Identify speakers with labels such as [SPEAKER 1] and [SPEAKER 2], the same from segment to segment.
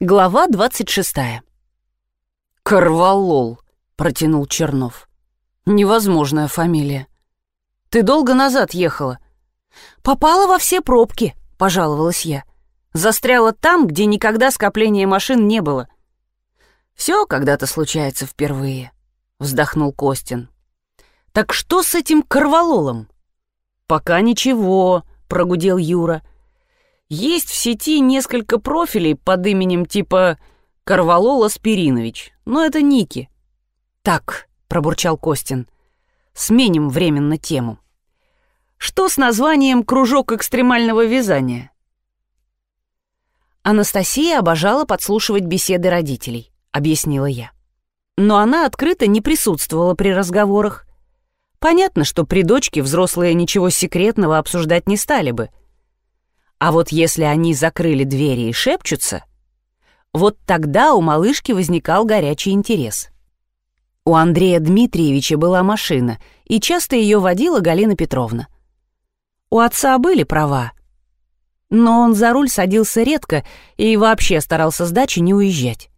[SPEAKER 1] Глава 26. «Корвалол», — протянул Чернов. «Невозможная фамилия. Ты долго назад ехала?» «Попала во все пробки», — пожаловалась я. «Застряла там, где никогда скопления машин не было». «Все когда-то случается впервые», — вздохнул Костин. «Так что с этим корвалолом?» «Пока ничего», — прогудел. «Юра». Есть в сети несколько профилей под именем типа Карвалол Аспиринович, но это ники. Так, пробурчал Костин. Сменим временно тему. Что с названием «Кружок экстремального вязания»? Анастасия обожала подслушивать беседы родителей, объяснила я. Но она открыто не присутствовала при разговорах. Понятно, что при дочке взрослые ничего секретного обсуждать не стали бы — а вот если они закрыли двери и шепчутся, вот тогда у малышки возникал горячий интерес. У Андрея Дмитриевича была машина, и часто ее водила Галина Петровна. У отца были права, но он за руль садился редко и вообще старался с дачи не уезжать.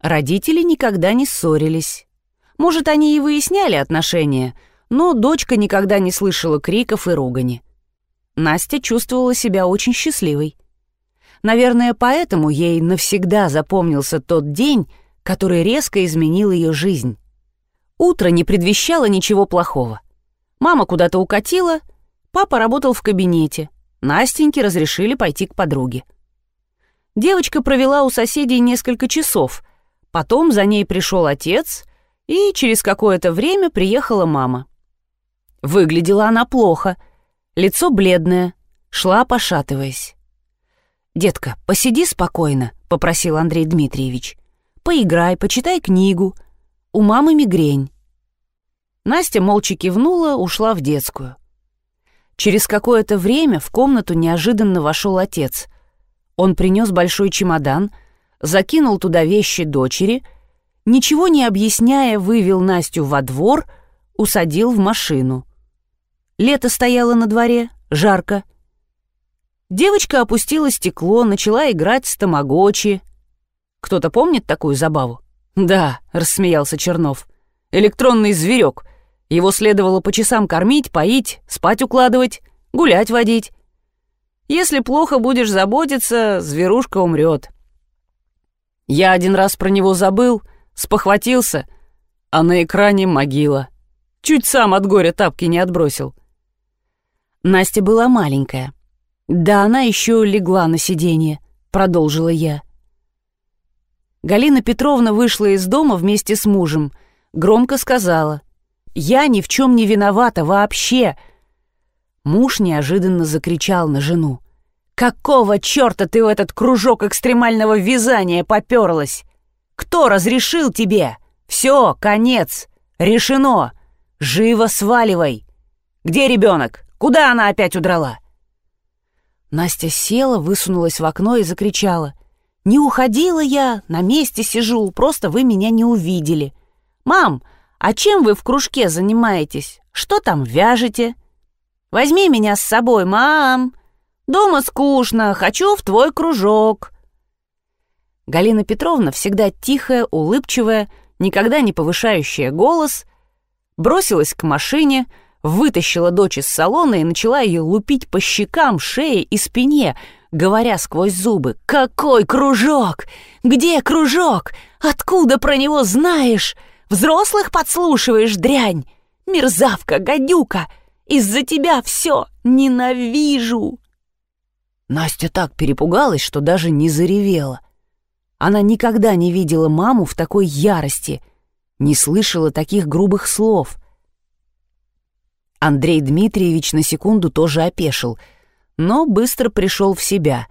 [SPEAKER 1] Родители никогда не ссорились. Может, они и выясняли отношения, но дочка никогда не слышала криков и ругани. Настя чувствовала себя очень счастливой. Наверное, поэтому ей навсегда запомнился тот день, который резко изменил ее жизнь. Утро не предвещало ничего плохого. Мама куда-то укатила, папа работал в кабинете, Настеньке разрешили пойти к подруге. Девочка провела у соседей несколько часов, потом за ней пришел отец, и через какое-то время приехала мама. Выглядела она плохо — Лицо бледное, шла пошатываясь. «Детка, посиди спокойно», — попросил Андрей Дмитриевич. «Поиграй, почитай книгу. У мамы мигрень». Настя молча кивнула, ушла в детскую. Через какое-то время в комнату неожиданно вошел отец. Он принес большой чемодан, закинул туда вещи дочери, ничего не объясняя, вывел Настю во двор, усадил в машину — Лето стояло на дворе, жарко. Девочка опустила стекло, начала играть с тамагочи. Кто-то помнит такую забаву? Да, рассмеялся Чернов. Электронный зверек. Его следовало по часам кормить, поить, спать укладывать, гулять водить. Если плохо будешь заботиться, зверушка умрет. Я один раз про него забыл, спохватился, а на экране могила. Чуть сам от горя тапки не отбросил. Настя была маленькая. Да она еще легла на сиденье, продолжила я. Галина Петровна вышла из дома вместе с мужем, громко сказала, «Я ни в чем не виновата вообще!» Муж неожиданно закричал на жену. «Какого черта ты в этот кружок экстремального вязания поперлась? Кто разрешил тебе? Все, конец, решено. Живо сваливай. Где ребенок? Куда она опять удрала?» Настя села, высунулась в окно и закричала. «Не уходила я, на месте сижу, просто вы меня не увидели. Мам, а чем вы в кружке занимаетесь? Что там вяжете? Возьми меня с собой, мам. Дома скучно, хочу в твой кружок». Галина Петровна, всегда тихая, улыбчивая, никогда не повышающая голос, бросилась к машине, вытащила дочь из салона и начала ее лупить по щекам, шее и спине, говоря сквозь зубы «Какой кружок? Где кружок? Откуда про него знаешь? Взрослых подслушиваешь, дрянь? Мерзавка, гадюка! Из-за тебя все ненавижу!» Настя так перепугалась, что даже не заревела. Она никогда не видела маму в такой ярости, не слышала таких грубых слов — Андрей Дмитриевич на секунду тоже опешил, но быстро пришел в себя.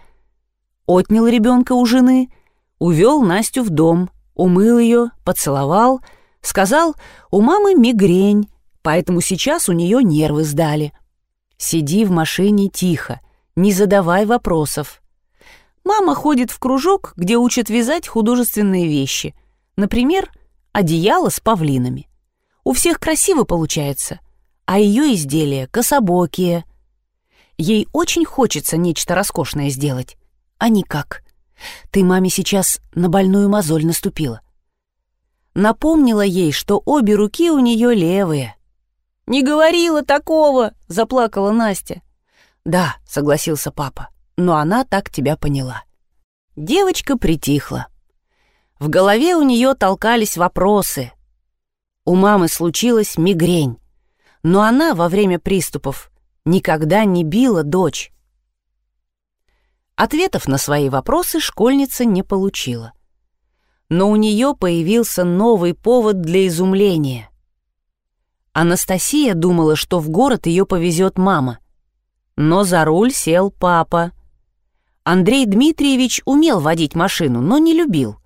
[SPEAKER 1] Отнял ребенка у жены, увел Настю в дом, умыл ее, поцеловал, сказал, у мамы мигрень, поэтому сейчас у нее нервы сдали. Сиди в машине тихо, не задавай вопросов. Мама ходит в кружок, где учат вязать художественные вещи. Например, одеяло с павлинами. У всех красиво получается — а ее изделия кособокие. Ей очень хочется нечто роскошное сделать, а никак. Ты маме сейчас на больную мозоль наступила. Напомнила ей, что обе руки у нее левые. «Не говорила такого!» — заплакала Настя. «Да», — согласился папа, — «но она так тебя поняла». Девочка притихла. В голове у нее толкались вопросы. У мамы случилась мигрень, но она во время приступов никогда не била дочь. Ответов на свои вопросы школьница не получила. Но у нее появился новый повод для изумления. Анастасия думала, что в город ее повезет мама. Но за руль сел папа. Андрей Дмитриевич умел водить машину, но не любил.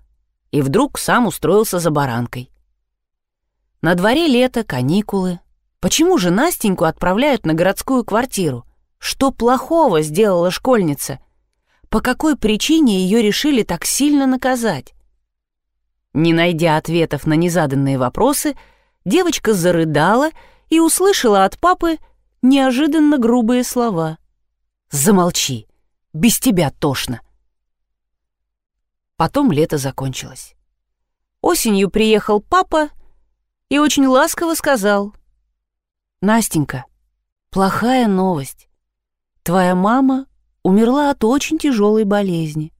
[SPEAKER 1] И вдруг сам устроился за баранкой. На дворе лето, каникулы. Почему же Настеньку отправляют на городскую квартиру? Что плохого сделала школьница? По какой причине ее решили так сильно наказать? Не найдя ответов на незаданные вопросы, девочка зарыдала и услышала от папы неожиданно грубые слова. «Замолчи, без тебя тошно». Потом лето закончилось. Осенью приехал папа и очень ласково сказал. «Настенька, плохая новость. Твоя мама умерла от очень тяжелой болезни.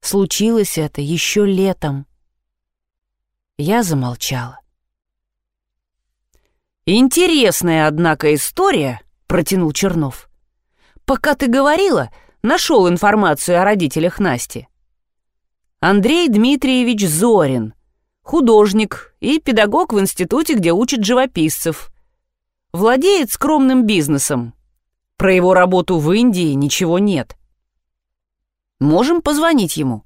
[SPEAKER 1] Случилось это еще летом. Я замолчала. «Интересная, однако, история», — протянул Чернов. «Пока ты говорила, нашел информацию о родителях Насти. Андрей Дмитриевич Зорин, художник и педагог в институте, где учат живописцев. Владеет скромным бизнесом, про его работу в Индии ничего нет. Можем позвонить ему.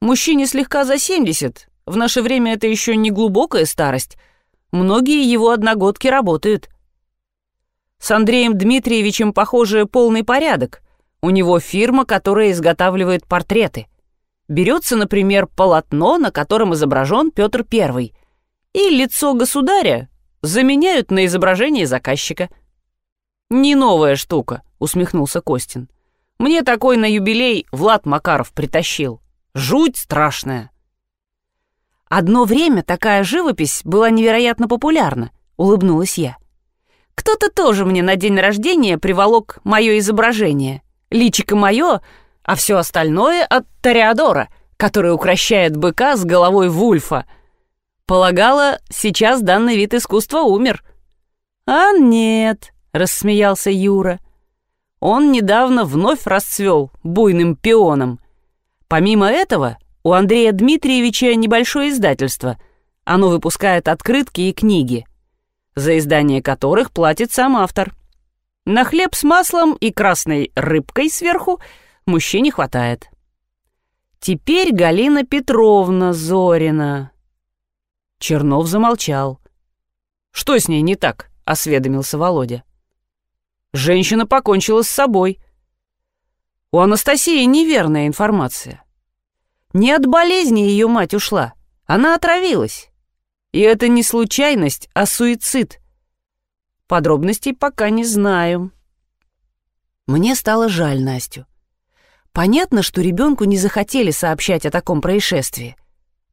[SPEAKER 1] Мужчине слегка за 70. В наше время это еще не глубокая старость. Многие его одногодки работают. С Андреем Дмитриевичем, похоже, полный порядок. У него фирма, которая изготавливает портреты. Берется, например, полотно, на котором изображен Петр I, и лицо государя заменяют на изображение заказчика – «Не новая штука», — усмехнулся Костин. «Мне такой на юбилей Влад Макаров притащил. Жуть страшная». «Одно время такая живопись была невероятно популярна», — улыбнулась я. «Кто-то тоже мне на день рождения приволок мое изображение. Личико мое, а все остальное от Тореадора, который укращает быка с головой вульфа. Полагала, сейчас данный вид искусства умер». «А нет», — рассмеялся Юра. «Он недавно вновь расцвел буйным пионом. Помимо этого, у Андрея Дмитриевича небольшое издательство. Оно выпускает открытки и книги, за издание которых платит сам автор. На хлеб с маслом и красной рыбкой сверху мужчине хватает. Теперь Галина Петровна Зорина. Чернов замолчал. «Что с ней не так?» — осведомился Володя. Женщина покончила с собой. У Анастасии неверная информация. Не от болезни ее мать ушла, она отравилась. И это не случайность, а суицид. Подробностей пока не знаю. Мне стало жаль Настю. Понятно, что ребенку не захотели сообщать о таком происшествии.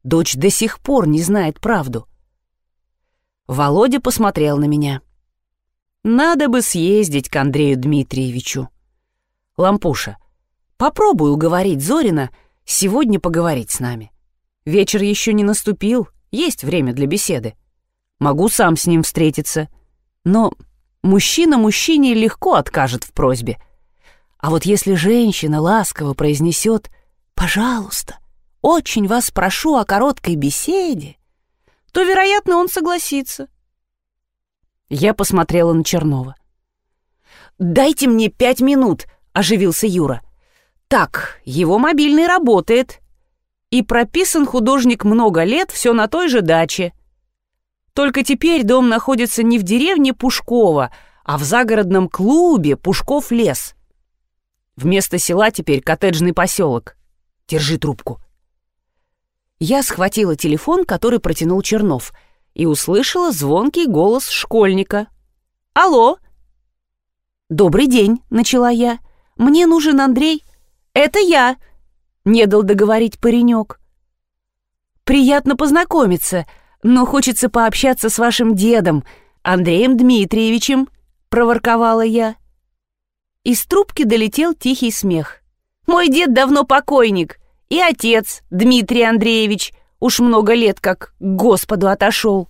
[SPEAKER 1] Дочь до сих пор не знает правду. Володя посмотрел на меня. Надо бы съездить к Андрею Дмитриевичу. Лампуша, попробуй уговорить Зорина сегодня поговорить с нами. Вечер еще не наступил, есть время для беседы. Могу сам с ним встретиться. Но мужчина мужчине легко откажет в просьбе. А вот если женщина ласково произнесет «пожалуйста», очень вас прошу о короткой беседе, то, вероятно, он согласится. Я посмотрела на Чернова. «Дайте мне пять минут», — оживился Юра. «Так, его мобильный работает. И прописан художник много лет, все на той же даче. Только теперь дом находится не в деревне Пушкова, а в загородном клубе Пушков лес. Вместо села теперь коттеджный поселок. Держи трубку». Я схватила телефон, который протянул Чернов — и услышала звонкий голос школьника. «Алло!» «Добрый день», — начала я. «Мне нужен Андрей». «Это я!» Не дал договорить паренек. «Приятно познакомиться, но хочется пообщаться с вашим дедом, Андреем Дмитриевичем», — проворковала я. Из трубки долетел тихий смех. «Мой дед давно покойник, и отец, Дмитрий Андреевич, уж много лет как к Господу отошел».